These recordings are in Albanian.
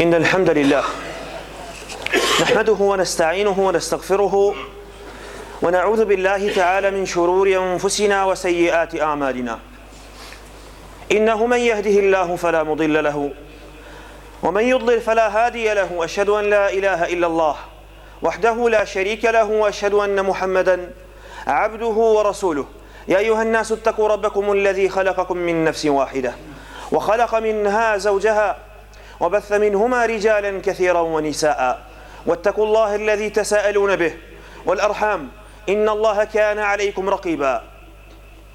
إن الحمد لله نحمده ونستعينه ونستغفره ونعوذ بالله تعالى من شرور أنفسنا وسيئات أعمالنا إنه من يهده الله فلا مضل له ومن يضلل فلا هادي له أشهد أن لا إله إلا الله وحده لا شريك له وأشهد أن محمدا عبده ورسوله يا أيها الناس اتقوا ربكم الذي خلقكم من نفس واحدة وخلق منها زوجها وبث منهما رجالا كثيرا ونساء واتقوا الله الذي تساءلون به والأرحام إن الله كان عليكم رقيبا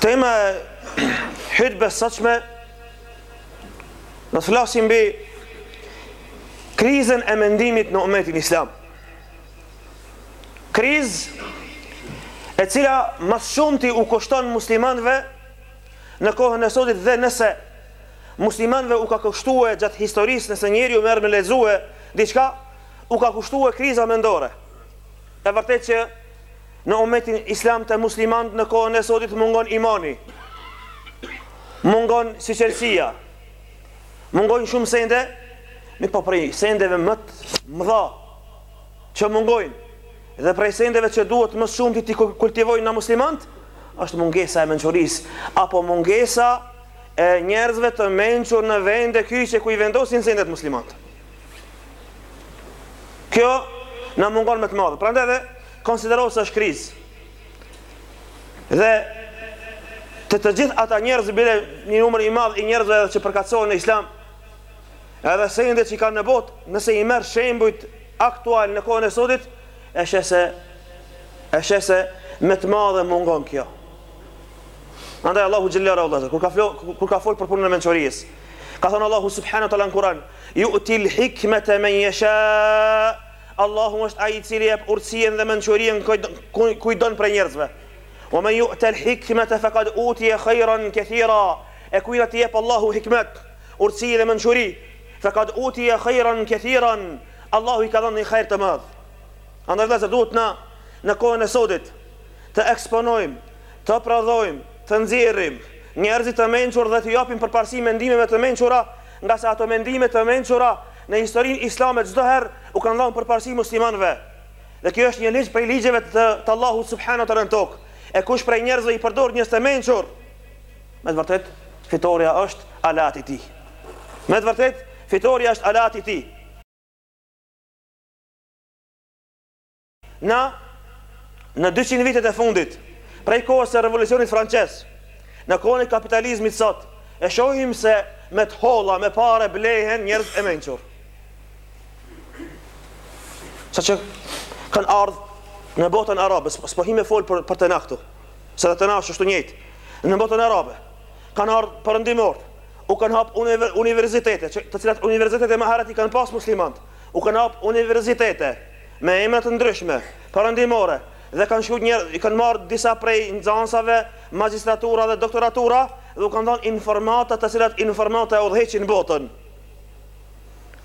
Tema e hytbes sotshme Na të flasim bi Krizën e mendimit në umetin islam Kriz E cila ma s'shumti u kushton muslimanve Në kohën e sotit dhe nëse Muslimanve u ka kushtue gjatë historisë Nëse njeriu merr me lexue Diçka u ka kushtue kriza mendore E vërtet që Në umetin islam te muslimant në kohën e sotit mungon imani, mungon sinqerësia, mungojn shumë sende, mirëpo prej sendeve më të mëdha që mungojnë, dhe prej sendeve që duhet më shumti t'i kultivojmë na muslimant, është mungesa e mençurisë, apo mungesa e njerëzve të mençur në vende kyçe ku i vendosin sendet muslimant. Kjo na mungon me të madhe, prandaj edhe, Konsideroj se është krizë. Dhe te të gjithë ata njerëz bile një numër i madh i njerëzve edhe që përkatësohen në Islam, edhe sendet që kanë në botë, nëse i merr shembujt aktual në kohën e sotit, e sheh se e sheh se me të madhe mungon kjo. Andaj Allahu xhelle ve ala kur ka fol kur ka fol për punën e mençurisë. Ka thënë Allahu subhanahu teala në Kur'an, "Yu'til hikmata man yasha" Allahu është Ai i Cili jep urtësinë dhe mençurinë kujt don prej njerëzve. Wa men yu'ta al-hikmata faqad utiya khayran katira. E kujt t'i jep Allahu hikmet, urtësi dhe mençuri, faqad utiya khayran katiran, Allahu i ka dhënë një hajr të madh. Andaj vëllezër duhet na në kohën e sodit të eksponojmë, të prodhojmë, të nxjerrim njerëzit të mençur dhe t'u japim përparësi mendimeve të mençura, Ngase ato mendime të mençura në historinë islame çdo herë u kanë dhënë përparësi muslimanëve. Dhe kjo është një ligj prej ligjeve të të Allahut subhanahu wa taala në tokë, e kush prej njerëzve i përdor njerëz të mençur, me të vërtetë fitorja është aleat i tij. Me të vërtetë fitorja është aleat i tij. Na në 200 vitet e fundit, prej kohës së revolucionit francez, në kohën e kapitalizmit sot, e shohim se me të holla, me pare blehen njerëz të mençur. Saqë kanë ardhë në botën arabe, s'po hi me folë për, për te na këtu, se edhe te na është është njëjtë, në botën arabe, kanë ardhë perëndimorët, u kanë hapë universitete, që, të cilat universitete më herët i kanë pasë muslimant, u kanë hapë universitete, me emra të ndryshme, perëndimore, dhe kanë shkuar njerëz, i kanë marrë disa prej nxënsave, magjistratura dhe doktoratura, dhe u kanë dhënë informata të cilat informata e udhëheqin botën.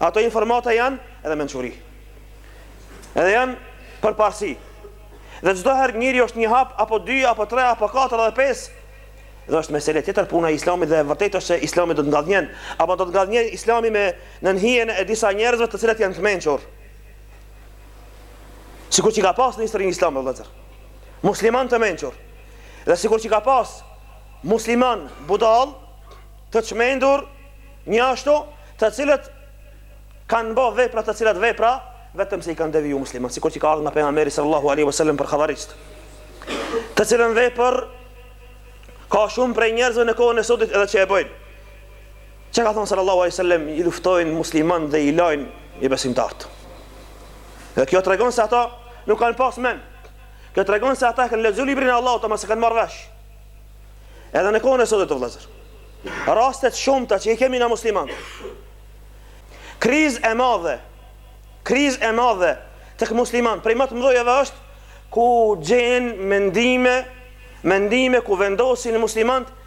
Ato informata janë edhe mençuri. Edhe janë përparësi. Dhe çdo herë njeri është një hap apo dy apo tre apo katër apo pesë. Dhe është mesele tjetër puna e Islamit dhe e vërtet është se Islami do të ngadhnjen, apo do të ngadhnjen Islami me nën hijen e disa njerëzve të cilët janë të mençur. Sikur që ka pas në historinë islame, vëllezër. Musliman të mençur. Dhe sikur që ka pas musliman budal të çmendur njashtu të cilët kanë bo vepra të cilat vepra vetëm se i kanë deviju musliman. Sikur që ka ardhë nga pejgamberi sallallahu alaihi wasallam për havarixht. Të cilën vepër ka shumë prej njerëzve në kohën e sodit edhe që e bëjnë. Çka ka thënë sallallahu alaihi wasallam, i luftojnë muslimanët dhe i lajnë jobesimtarët. Dhe kjo tregon se ata nuk kanë pas mend. Kjo tregon se ata e kanë lexu librin e Allahut, ama s'e kanë marrë vesh. Edhe në kohën e sotit, o vëllezër. Raste t'shumta që i kemi na musliman. Kriz e madhe. Kriz e madhe tek musliman, prej më të mëdhajave është ku gjen mendime, mendime ku vendosin muslimanët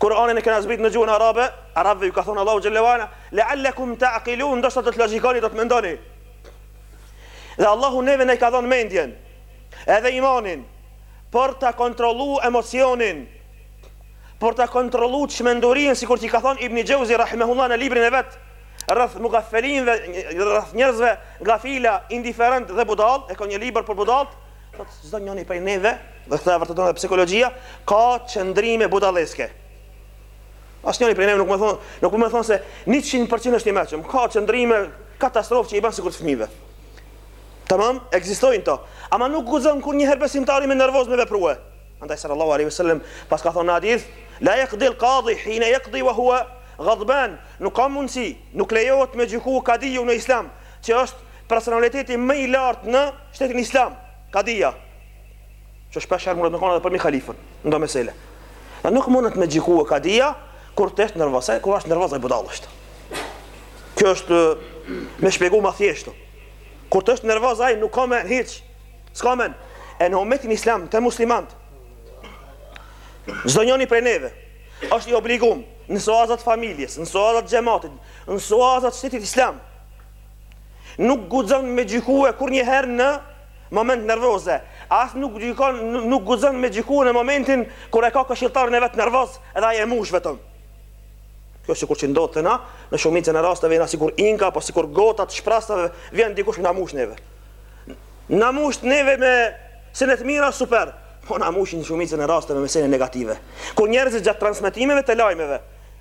Kur'anin e kena zbrit në gjuhën arabe, arabëve ju ka thonë Allahu xhelle wa ala, la'allakum ta'qilun, ndoshta do të logjikoni, do të mendoni. Dhe Allahu neve na i ka dhënë mendjen, edhe imanin, për ta kontrollu emocionin, për ta kontrollu çmendurinë, sikur qi ka thonë Ibn Jauzi rahimahullah në librin e vet, rreth mugafelinve, rreth njerëzve gafila, indiferent dhe budall, e ka një libër për budallt, Thotë çdo njëri prej neve, dhe këtë e vërteton edhe psikologjia, ka qëndrime budalleske. Asnjëri prej neve nuk mun me thon, nuk më thon se 100% është i meçëm. Ka qëndrime katastrofë që i bën sikur të fëmijëve. Tamam, ekzistojnë to. Ama nuk guxon kurnjëherë besimtari me nervoz me vepru. Andaj sallallahu alaihi wasallam pse ka thonë hadith, la yaqdi al-qadi hina yaqdi wa huwa ghadban, nuk ka mundsi, nuk lejohet me gjyku kadiu në islam që është personaliteti më i lartë në shtetin islam, Kadia, që shpesh herë mundet me konë edhe përmi kalifën, në do mesele. Dhe nuk mundet me gjyku kadia, kur të është nervoz, e kur është nervoz ai budall është. Kjo është me shpegu ma thjeshtë. Kur të është nervoz ai nuk ka men, hiç, s'ka men. E në umetin islam, te muslimant, çdo njoni prej neve, është i obligun në suaza t'familjes, në suaza t'xhematit, në suaza t'shtetit islam, Nuk guxon me gjykue kurrnjëherë në moment nervoze, as nuk gjykon nuk guxon me gjykue në momentin kur e ka këshilltarin e vet nervoz edhe ai e mush veten. Kjo sikur që ndodh te na, në shumicën e rasteve jena sikur inka apo sikur gota t'shprasta, vjen dikush me na mush neve. Na mush neve me sene të mira super, po na mush në shumicën e rasteve me sene negative. Kur njerëzit gjatë transmetimit të lajmeve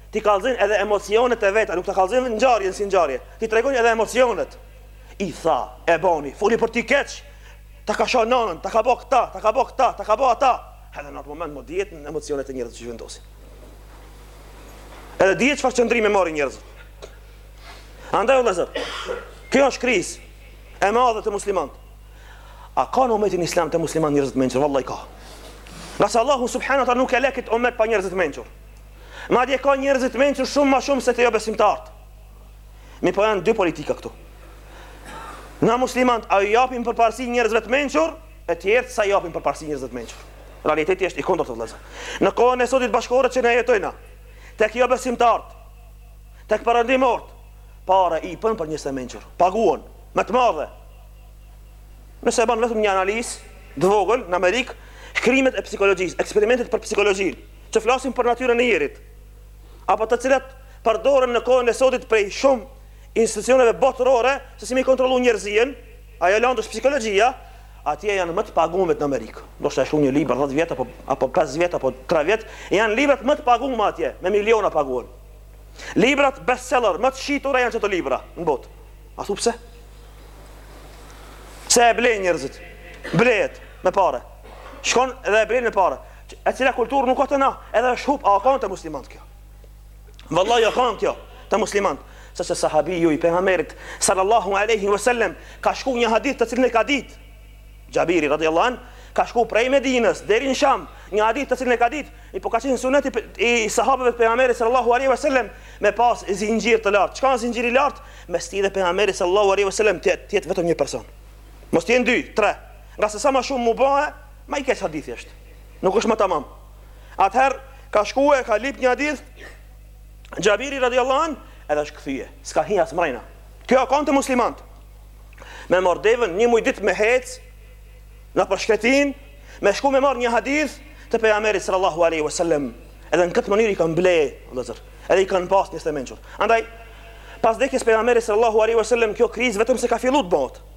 Ti kallëzojnë edhe emocionet e veta, nuk ta kallëzojnë vetëm ngjarjen si ngjarje, ti tregojnë edhe emocionet. I tha, e boni, foli për ty keq, ta ka sha nënën, ta ka ba këta, ta ka ba këta, ta ka ba ata. Edhe në atë moment më dihet me emocionet e njerëzve çka vendosin. Edhe dihet çfarë qëndrimi marrin njerëzit. Andaj o vëllezër, kjo është krizë e madhe te muslimant. A ka në umetin islam te muslimant njerëz t'mençur? Vallahi ka. Ngase Allahu subhanehu teala nuk e le kit umet pa njerëz t'mençur. Madje ka njerëz të mençur shumë më shumë se te jobesimtarët. Mirëpo janë dy politika këtu. Na muslimant a ju japim përparësi njerëzve të mençur, e tjerët sa japim përparësi njerëzve të mençur. Realiteti është i kundërt vëllezër. Në kohën e sotit bashkëkohore që ne jetojmë, tek jobesimtarët, tek perëndimorët, pare jepen për njerëz të mençur, paguajn me të madhe. Nëse bën vetëm një analizë të vogël në Amerikë, shkrimet e psikologjisë, eksperimentet për psikologjinë, që flasin për natyrën e njerit, apo të cilat përdoren në kohën e sotit prej shumë institucioneve botërore se si me e kontrollu njerëzien, ajo landë është psikologjia, atje janë më të pagumet në Amerikë. Ndoshta e shkrun një libër 10 vjetë, apo, apo 5 vjetë, apo 3 vjetë, janë librat më të pagume atje, me miliona paguen. Librat bestseller, më të shitura janë qeto libra, në botë. A thu pse? Pse e blejnë njerëzit? Blehet, me pare. Shkon dhe e blejnë me pare. e cila kulturë nuk ka te na, edhe është hup, a ka te muslimant kjo? Vallahi ka kjo te muslimant. Sepse sahabiu i pejgamberit, sallallahu aleyhi vësallem, ka shku një hadith të cilin e ka dit, Xhabiri, radiallahu an, ka shku prej Medinës, deri në Sham, një hadith të cilin e ka dit, mirëpo ka qenë sunet i, i sahabëve të pejgamberit, sallallahu aleyhi vësallem, me pas zinxhir të lartë. Çka është zinxhir i lartë? Mes tij dhe pejgamberit, sallallahu aleyhi vësallem, t'jetë t'jetë vetëm një person. Mos t'jenë dy, tre. Ngase sa ma shumë mu ba, Ma i keq hadithi është. Nuk është më tamam. Atëherë ka shku e ka lip një hadith Xhabiri radhiyallahu an, edhe është kthye. S'ka hi as mrena. Kjo ka kan te muslimant. Me marr devën një muj ditë me hec nëpër shkretinë, me shku me marr një hadith të pejgamberit sallallahu alaihi wasallam. Edhe në këtë mënyrë i kanë ble, vëllazër. Edhe i kanë pas njerëz t'mençur. Andaj pas dekjes pejgamberit sallallahu alaihi wasallam kjo krizë vetëm se ka fillu të bëhet.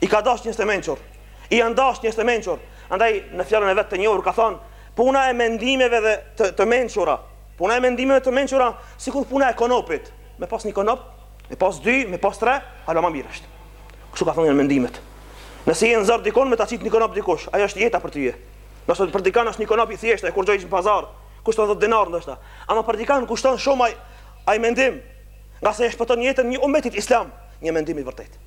i ka dashtë njerzt e mençur, i janë dashtë njerzt e mençur, andaj në fjalën e vet të njohur ka thonë, puna e mendimeve dhe të, të mençura, puna e mendimeve të mençura, sikur puna e konopit, me pas një konop, me pas dy, me pas tre, hala ma mirë është. Kështu ka thonë janë mendimet. Nëse je në zor dikun, me ta qitë një konop dikush, ajo është jeta për tyje. Nëse për dikan është një konop i thjeshtë, e kur shkojsh në pazar, kushton 10 denar ndoshta. Ama për dikan kushton shumë aj, aj mendim, ngase e shpëton jetën një umetit islam, një mendim i vërtetë.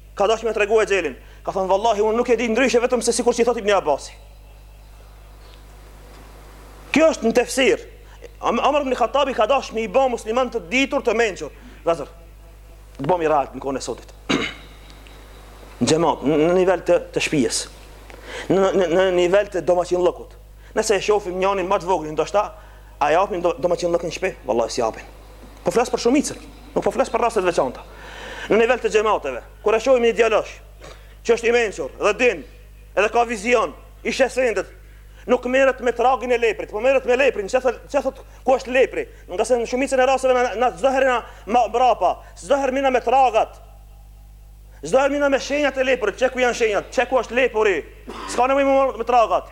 Ka dashtë me i tregu exhelin Ka thonë vallahi unë nuk e di ndryshe vetëm se sikur që i thot ibn Abasi Kjo është në tefsir Omer ibn Hatabi ka dashtë me i ba musliman të ditur të mençur Vllazër Të bëhmi real në kohën e sotit Në xhemat, në nivel të, të shpijes Në, në, në nivel të domaçinllokut Nëse e shofim njanin më të voglin, ndoshta A e japin domaçinllokun në shtëpi? Vallahi s'japin. Po flas për shumicën, nuk po flas për raste të veçanta. Në nivel të xhamateve, kur e shohim një djalosh që është i mençur dhe din, edhe ka vizion, i sheh sendet, nuk merret me tragin e leprit, po merret me leprin, qe thot, qe thot ku është lepri? Ngase në shumicën e rasteve na, na çdo herë na më mbrapa, çdo herë mina me tragat. Çdo herë mina me shenjat e leprit, qe ku janë shenjat, qe ku është lepuri? S'ka nevojë më me tragat.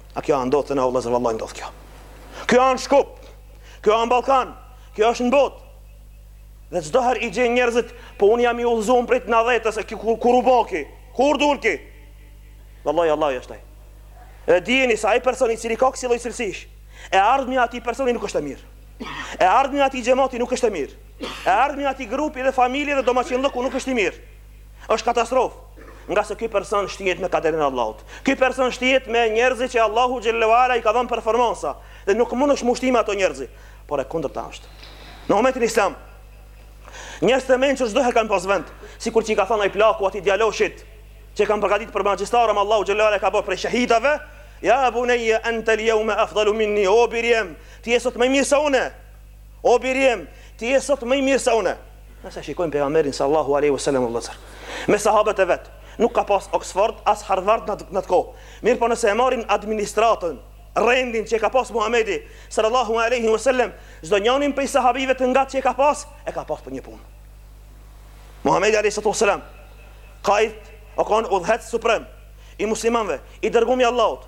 A kjo a ndodh te ne o vëllezër vallahi ndodh kjo. Kjo a në Shkup, kjo a në Ballkan, kjo është në botë. Dhe çdo herë i gjen njerëzit, po unë jam i udhëzum prej të nandhetës, e kur kur u bo ky, kur dul ky. Vallahi Allahu është ai. E dijeni se ai person i cili ka kësi lloj cilësish, e ardhmja e atij personi nuk është e mirë. E ardhmja e atij xhamati nuk është e mirë. E ardhmja e atij grupi dhe familje dhe domaçinlloku nuk është i mirë. Është katastrofë, ngase ky person shtyhet me kaderin e Allahut. Ky person shtyhet me njerëzit që Allahu xhele ve ala i ka dhënë performanca dhe nuk mundesh t'u shty me ato njerëzi. Por e kundërta është. Në umetin islam, njerëz të mençur çdo herë kanë pas vend, sikur që i ka thënë ai plaku atij djaloshit që e kanë përgatit për magjistar e Allahu xhele ve ala e ka bërë prej shehidave, ja bunayya anta al-yawma afdalu minni o biri jem, ti je sot më i mirë se unë. O biri jem, ti je sot më i mirë se unë. Nëse shikojmë pejgamberin sallallahu alaihi wasallam vëllazër, me sahabët e vet, nuk ka pas Oxford as Harvard në atë kohë. Mirëpo nëse e marrim administratën, rendin që e ka pas Muhamedi sallallahu alaihi wasallam, çdo njërin prej sahabive të ngat që e ka pas, e ka pas për një punë. Muhamedi alaihi salatu wasallam, qaid, o kon udhëheqës suprem i muslimanëve, i dërgumi i Allahut,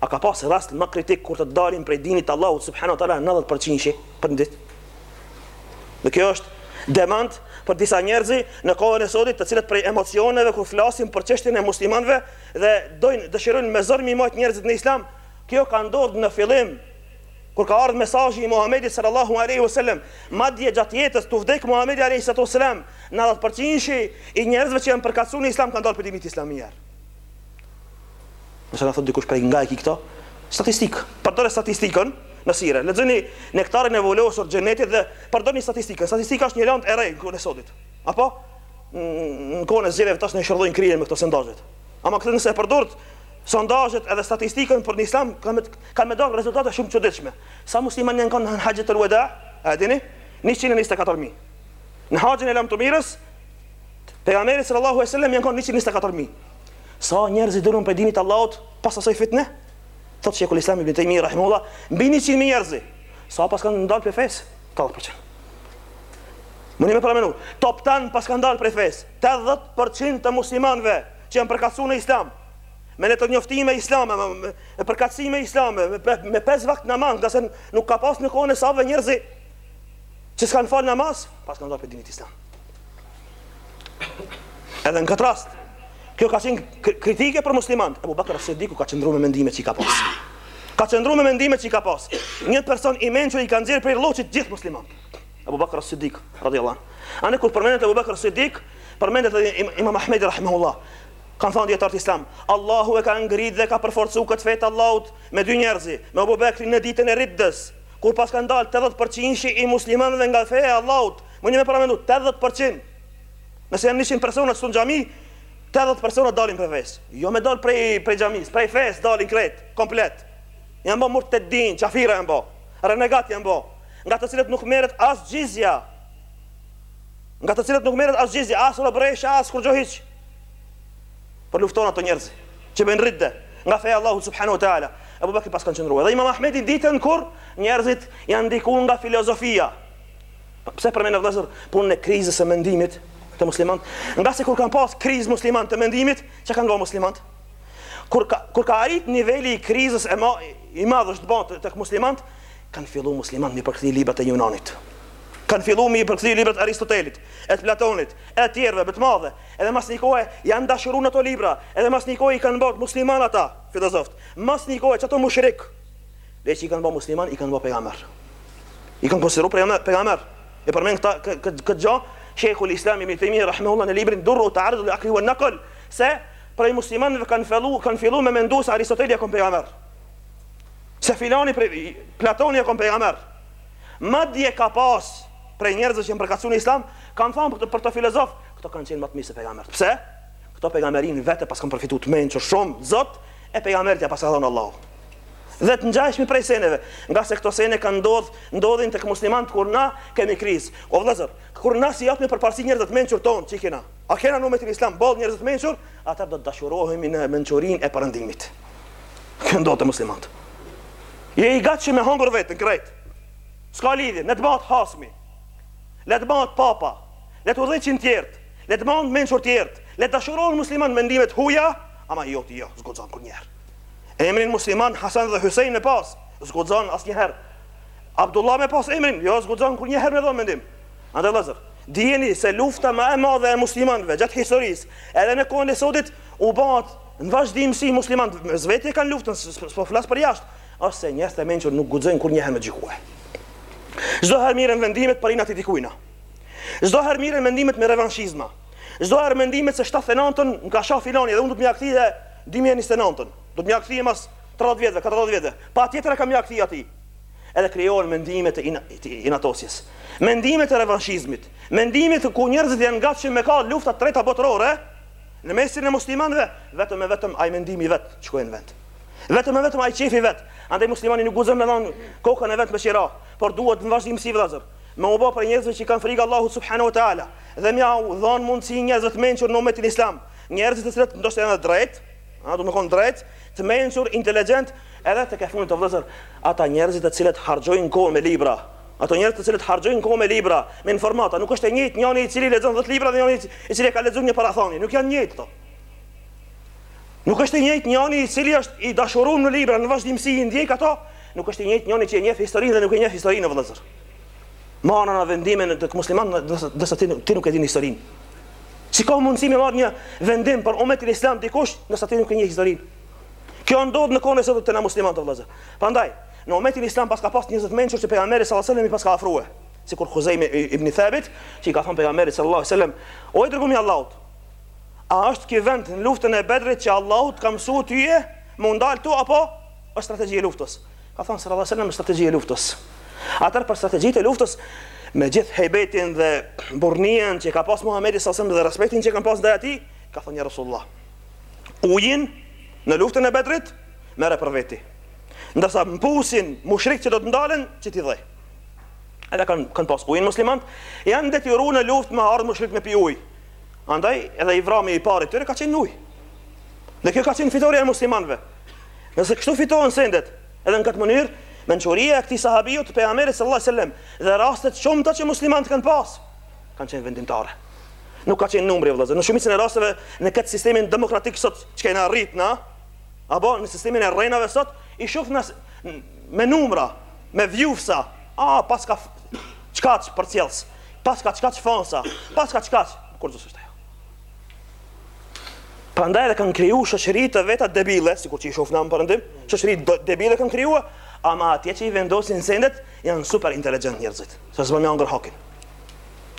A ka pas rast ma kritik kur të dalin prej dinit të Allahut subhanahu wa taala nëntëdhjetë përqinshi për një ditë? Dhe kjo është demant për disa njerëzi në kohën e sodit, të cilët prej emocioneve kur flasin për çështjen e muslimanëve dhe dojnë dëshirojnë me zor mi majt njerëzit në islam, kjo ka ndodhur në fillim kur ka ardhur mesazhi i Muhamedit sallallahu alaihi wasallam, madje gjatë jetës tu vdek Muhamedi alaihi salatu wasalam, nëntëdhjetë përqinshi i njerëzve që janë përkatësuar në islam kanë dalë prej dinit islam mirë. Nëse na thotë dikush prej nga e ki këto? Statistikë. Përdore statistikën në sire. Lexoni Nektarin e Vulosur të Xhenetit dhe përdorni statistikën. Statistika është një lëndë e re në kohën e sodit. Apo në kohën e zgjedhjeve tash na shurdhojnë kryen me këto sondazhet. Ama këtë nëse e përdor sondazhet edhe statistikën për në islam kanë me, kanë me dalë rezultate shumë çuditshme. Sa musliman janë kanë në Haxhetul Veda, a dini? 124.000. Në haxhin e lamtumirës, Pejgamberi sallallahu alaihi wasallam janë kanë 124.000. Sa njerëz dulën prej dinit të Allahut pas asaj fitne? Thot Sheikhul Islam Ibn Taymiyyah rahimullah, mbi 100 mijë njerëz. Sa pas kanë dalë prej fesë? 80%. Muni me paramenu, top tan pas kanë dalë prej fesë, 80% të muslimanëve që janë përkatësu në islam, me letërnjoftime islame, me, me, me përkatësime islame, me, me, me pes vakt namaz, nga se nuk ka pas në kohën e sahabëve njerëzi që s'kanë falë namaz, pas kanë dalë prej dinit islam. Edhe në këtë rast, kjo ka qenë kritike për muslimant. Ebu Bakr Sidiku ka qëndru me mendime që i ka pas. Ka qëndru me mendime që i ka pas. Një person i mençëm i ka nxjerrë prej lloçit gjithë muslimant. Ebu Bakr Sidiku, radiallahu anhu. Kur përmendet Ebu Bakr Sidiku, përmendet edhe imam Ahmedi Rahimahullah. Kanë thonë dijetarët islam, Allahu e ka ngrit dhe ka përforcu këtë fe të Allahut me dy njerëzi, me Ebu Bakrin në ditën e riddës, kur pas kanë dalë tetëdhetë përqinshi i muslimanëve nga feja e Allahut, Muni me paramendu, tetëdhjetë për qind, nëse janë njëqind persona këtu në xhami, tetëdhjetë persona dalin prej fesë. Jo me dalë prej, prej xhamisë, prej fesë dalin krejt, komplet. Janë bo murtedin, qafira janë bo, renegat janë bo, nga të cilët nuk merret as xhizja, nga të cilët nuk merret as xhizja, as robëresha, as kurgjo hiç. Por po lufton ato njerëz që bëjnë ridde nga feja e Allahut subhanahu wa taala. Abu Bakri pas kanë qëndruar. Dhe Imam Ahmedi ditën kur njerëzit janë ndikuar nga filozofia, Pse përmend vëllezër punën e krizës së mendimit të muslimanëve? Nga se kur kanë pas krizë muslimant të mendimit, çka kanë ba muslimanët? Kur ka kur ka arrit niveli i krizës e ma, i madh është ba tek muslimanët, kanë fillu muslimanët me përkthye libra të Junanit. Kanë fillu me përkthye libra të Aristotelit, e të Platonit, e të tjerëve bëtë madhe. Edhe mas një kohe janë dashuru n'ato libra, edhe mas një kohe i kanë bërë muslimanë ata, filozoftë. Mas një kohe qato mushrik, Veq i kan ba musliman i kan ba pejgamber i kan konsideru pejgamber e përmend këta këtë gjë shejhul islam ibn taymiyyah rahimahullah në librin dar'u ta'arud al aqli wan naql se prej muslimanëve kanë fillu kanë fillu me mendu se aristoteli e kon pejgamber se filani prej platoni e kon pejgamber madje ka pas prej njerëzve që janë përkatësuar në islam kanë thënë për, për këta filozof këto kanë qenë më të mirë se pejgamberi pse këto pejgamberin vetë e paskan përfituar të mençur shumë zot e pejgamberit ja paska dhënë Allahu dhe të ngjashme prej seneve, ngase këto sene kanë ndodh, ndodhin tek muslimanët kur na kemi krizë. O vëllezër, kur na s'i japim përparësi njerëzve të mençur tonë që kena, a kena në umetin islam boll njerëz të mençur, atëherë do të dashurohemi në mençurinë e Perëndimit. Kjo ndodh te muslimanët. Je i gatshëm me hangër veten krejt. S'ka lidhje, le të bëhet hasmi. Le të bëhet papa. Le të udhëheqin tjertë. Le të bëhen mençur tjertë. Le të dashurohen muslimanët mendimet e huja, ama jo ti jo, s'guxon kurrnjëherë. Emrin musliman Hasan dhe Hysein me pas, s'guxon asnjëherë. Abdullah me pas emrin, jo s'guxon kurrnjëherë me dhënë mendim. Andaj vëllazër, dijeni se lufta më e madhe e muslimanëve gjatë historisë, edhe në kohën e sotit, u bëhet në vazhdimësi muslimanët mes veti e kanë luftën, s'po flas për jashtë, është se njerëz të mençur nuk guxojnë kurrnjëherë me gjykue. Çdo herë mirren vendimet për inat i dikujna. Çdo herë mirren vendimet me revanshizma. Çdo herë mendimet se 79-ën më ka shah filani dhe unë do të mja kthi dy mijë e njëzet e nëntë-ën, do të mja kthie mas tridhjetë vjetëve, katërdhjetë vjetëve, patjetër e kam mja kthi atij. Edhe krijohen mendime të inatosjes, mendime të revanshizmit, mendime të ku njerëzit janë gatshëm me ka lufta të treta botërore në mesin e muslimanëve, vetëm e vetëm ai mendim i vet t'shkojë në vend. Vetëm e vetëm ai qejf i vet. Andaj muslimani nuk guxon me dhënë kokën e vet me qira, por duhet në vazhdimësi vëllazër, me u bë prej njerëzve që kanë frikë Allahut subhanahu wa taala dhe mjau dhënë mundësi njerëzve të mençur në umetin islam, Njerëzit të cilët ndoshta janë të drejtë, ëh, do të thonë drejtë, të mençur, inteligjentë, edhe tek e fundit o vëllezër, ata njerëzit të cilët harxhojnë kohën me libra, ato njerëz të cilët harxhojnë kohën me libra, me informata, nuk është e njëjtë njëri i cili lexon 10 libra dhe njëri i cili e ka lexuar një parathoni, nuk janë të njëjtë ato. Nuk është e njëjtë njëri i cili është i dashuruar në libra, në vazhdimësi i ndjek ato, nuk është i njëjtë njëri që e njeh historinë dhe nuk e njeh historinë vëllazër. marrë një vendim të muslimanëve nëse ti, ti nuk e din historinë. Si ka mundësi me marrë një vendim për umetin islam dikush nëse ti nuk e njeh historinë. Kjo ndodh në kohën e sotit te ne muslimanët vëllezër. Pandaj, në umetin islam paska pas njerëz të mençur që pejgamberi sallallahu alajhi wasallam i paska afrua. Sikur Huzejme ibn Thabit, që i ka thënë pejgamberit sallallahu alajhi wasallam, "O i dërgumi i Allahut, a është ky vend në luftën e Bedrit që Allahu të ka mësuar tyje, me u ndal ktu apo është strategji e luftës?" Ka thënë sallallahu alaihi wasallam strategji e luftës. Atëherë për strategjitë e luftës me gjithë hejbetin dhe burrninë që ka pas Muhamedi sallallahu alaihi wasallam dhe respektin që kanë pas ndaj atij, ka thënë ja Rasulullah. Ujin në luftën e Bedrit merre për veti. Ndërsa mbesin mushrikët që do të ndalen që ti dhej. Edhe kanë kanë pas ujin muslimant, janë detyruar në luftë me ardh mushrikët me pi ujë. Andaj edhe i vrami i parë i tyre ka qenë ujë. Dhe kjo ka qenë fitorja e muslimanëve. Nëse kështu fitohen sendet, edhe në këtë mënyrë, mençuria e këtij sahabiut të pejgamberit sallallahu alajhi wasallam dhe rastet e shumta që muslimanët kanë pas, kanë qenë vendimtare. Nuk ka qenë numri vëllezër. Në shumicën e rasteve në këtë sistemin demokratik sot çka na rritë na, apo në sistemin e rrenave sot i shoh na me numra, me vjufsa, a paska qekaq përcjellës, paska qekaq fansa, paska qekaq kur do të thoshte. Prandaj edhe kanë kriju shoqëri të veta debile, sikur që i shohim na në perëndim, shoqëri debile kanë kriju, ama atje që i vendosin sendet, janë super inteligjent njerëzit. Se s'bon me ja ngrënë hakin.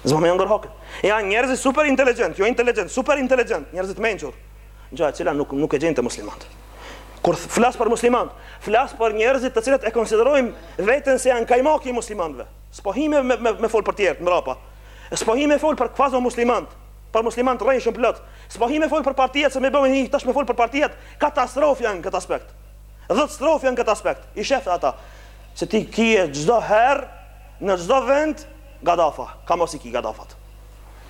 S'bon me ja ngrënë hakin. Janë njerëzit super inteligjent, jo inteligjent, super inteligjent, njerëzit mençur. Gja e cila nuk, nuk e gjen te muslimant. Kur flas për muslimant, flas për njerëzit të cilët e konsiderojnë veten se janë kajmaki i muslimanëve. S'po hi me, me, me, me fol për tjerët, mrapa. S'po hi me fol për kuazi muslimant. Për musliman të rrejshëm plot. S'po hi me fol për partitë se me bo me hi tash me fol për partitë, katastrofë janë n'kët aspekt. Katastrofë janë n'kët aspekt. I shef ata. Se ti ki çdo herë në çdo vend gadafa. Ka mos i ki gadafat.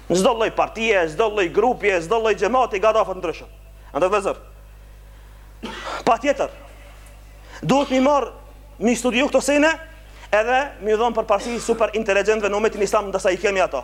Në çdo lloj partie, çdo lloj grupi, çdo lloj xhamati gadafa të ndryshëm. Andaj vëllazër. Patjetër. Duhet me i marr me i studiu këto sende edhe me i dhon përparësi super inteligjentëve në umetin islam nëse i kemi ato.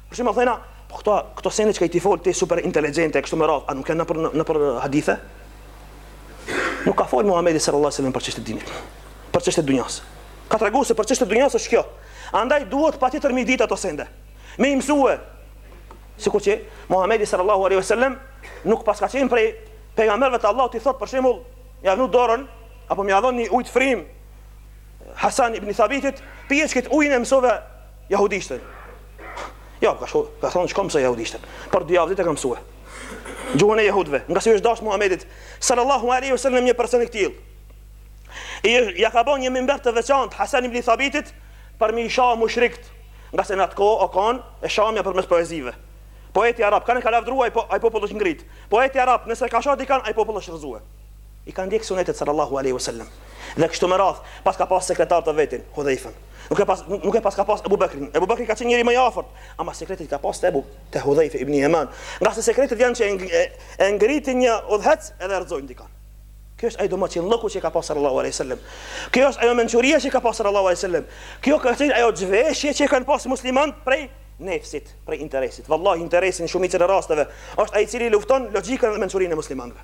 Për shembull thojna, po këto këto sende që t'i fol ti super inteligjente kështu me radh, a nuk janë nëpër nëpër hadithe? Nuk ka fol Muhamedi sallallahu alaihi wasallam për çështje dini. Për çështje dunjas. Ka treguar se për çështje dunjas është kjo. Andaj duhet patjetër me i ditë ato sende. Me i mësue. Sikur që Muhamedi sallallahu alaihi wasallam nuk paska qenë prej pejgamberëve të Allahut i thot për shembull, ja vnu dorën apo me ia dhon ni ujë të frym Hasan ibn Thabitit, pije qit ujin e mësove Jahudishten. Jo, ka shku, ka thonë shko mësoje jahudishten. Për dy javë ditë e kam mësue. Gjuhën e jahudve. Ngase i është dashtë Muhammedit, sallallahu alaihi wa sallam, një person i këtillë. E ja ka bo një mimber të veçant, Hasan ibn Thabitit, për me i sha mushrikt. Ngase në atë kohë o kanë e shamja përmes poezive. Poeti arab, kanë e ka lavdru, ai po, popull është ngrit. Poeti arab, nëse ka sha dikan, ai popull është rëzue. I kanë ndjekë sunetet, sallallahu alaihi wa sallam. Dhe kështu me radh, pas ka pas sekretar të vetin, Hudhejfen. Nuk e pas nuk e pas ka pas Ebu Bekrin. Ebu Bekri ka qenë njeri më i afërt, ama sekretet i ka pas te Ebu te Hudhejfe ibn Jeman. Ngase sekretet janë që e, e ngritin një udhëheqës edhe e rrëzojnë dikan. Ky është ai domaçinllëku që ka pas sallallahu alaihi wasallam. Kjo është ajo mençuria që ka pas sallallahu alaihi wasallam. Kjo ka qenë ajo zhveshje që kanë pas muslimant prej nefsit, prej interesit. Vallahi interesi në shumicën e rasteve është ai i cili lufton logjikën dhe mençurinë e muslimanëve.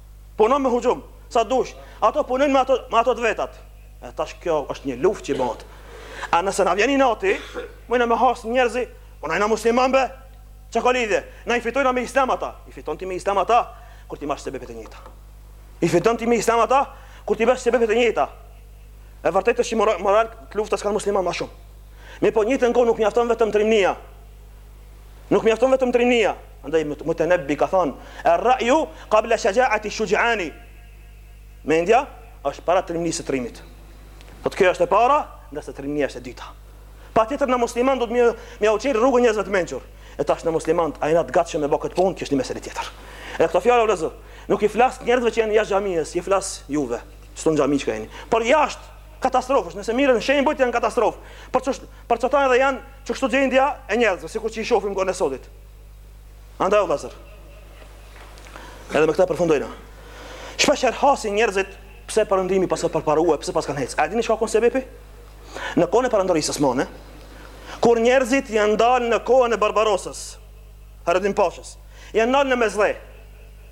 Punon me huxhum, sa dush. Ato punojnë me ato, me ato të vetat. E tash kjo është një luftë që bëhet. A nëse na vjen inati, mujnë me thanë njerëzi, po na musliman be, që ka lidhje, na i fitojna me islam ata, i fiton ti me islam ata, kur t'i marrsh sebepet e njëta. I fiton ti me islam ata, kur t'i bësh sebepet e njëta. E vërtet është që moral, moral të luftës kanë muslimant ma shumë. Mirëpo njëjtën kohë nuk mjafton vetëm trimnia. Nuk mjafton vetëm trimnia. Andaj Mutanabbi ka thënë, "Ar-ra'yu qabla shaja'ati shuj'ani." Mendja është para trimnisë së trimit. Po kjo është e para, ndërsa trimnia është e dyta. Patjetër na muslimant duhet me me u çel rrugën njerëzve të mençur. E tash na muslimant a jena të gatshëm me bë këtë punë, kjo është një meselë tjetër. Edhe këto fjalë vëllazë, nuk i flas njerëzve që janë jashtë xhamisë, i flas juve. Që në xhami që jeni. Por jashtë katastrofë, nëse merren shembujt janë katastrofë. Por ç'është Për çata dhe janë që kështu gjendja e njerëzve, sikur që i shohim kohën e sodit. Andaj o vëllazër. Edhe me këtë përfundojna. Shpesh herë vesin njerëzit pse perëndimi pse ka përparuar, pse pse kanë hecë. A dini çka ka qenë sebepi? Në kohën e perandorisë osmane, kur njerëzit janë ndalë në kohën e Barbarosës, Hajredin Pashës, janë ndalë në Mesdhe.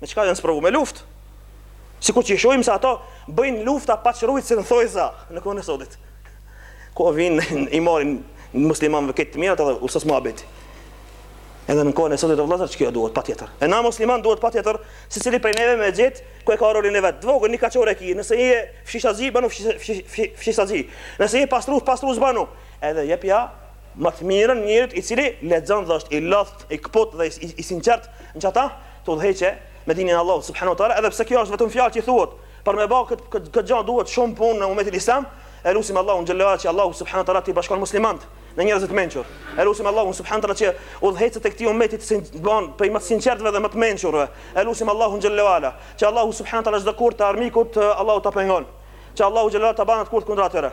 Me çka janë sprovu? Me luftë. Sikur që shohim sot që bëjnë lufta pa u rujt sen në thojza në kohën e sotit. Ku vin i marrin muslimanëve këto të mirat edhe u sos muhabeti. Edhe në kohën e sotit o vëllazër çka duhet patjetër. E na musliman duhet patjetër secili prej neve me gjet ku e ka rolin e vet. Dvogën një kaçore ki, nëse je fshesaxhi banu fshesaxhi. Nëse je pastrues pastrues banu. Edhe jepja Më të mirën njerit i cili lexon dhe është i lodhtë, i kput dhe i, i sinqert në ça ta udhëheqë me dinin e Allahut subhanahu wa taala, edhe pse kjo është vetëm fjalë që thuhet, por me bë këtë këtë këtë gjë duhet shumë punë në umetin islam, e lutim Allahun xhallahu që Allahu subhanahu wa taala t'i bashkon muslimanët në njerëz të mençur. E lutim Allahun subhanahu wa taala që udhëheqësit e këtij umeti t'i bën prej më të sinqertëve dhe më të mençurve. E lutim Allahun xhallahu ala që Allahu subhanahu wa taala çdo kurth të armikut Allahu ta pengon. Që Allahu xhallahu ta banë kurth kundra tyre.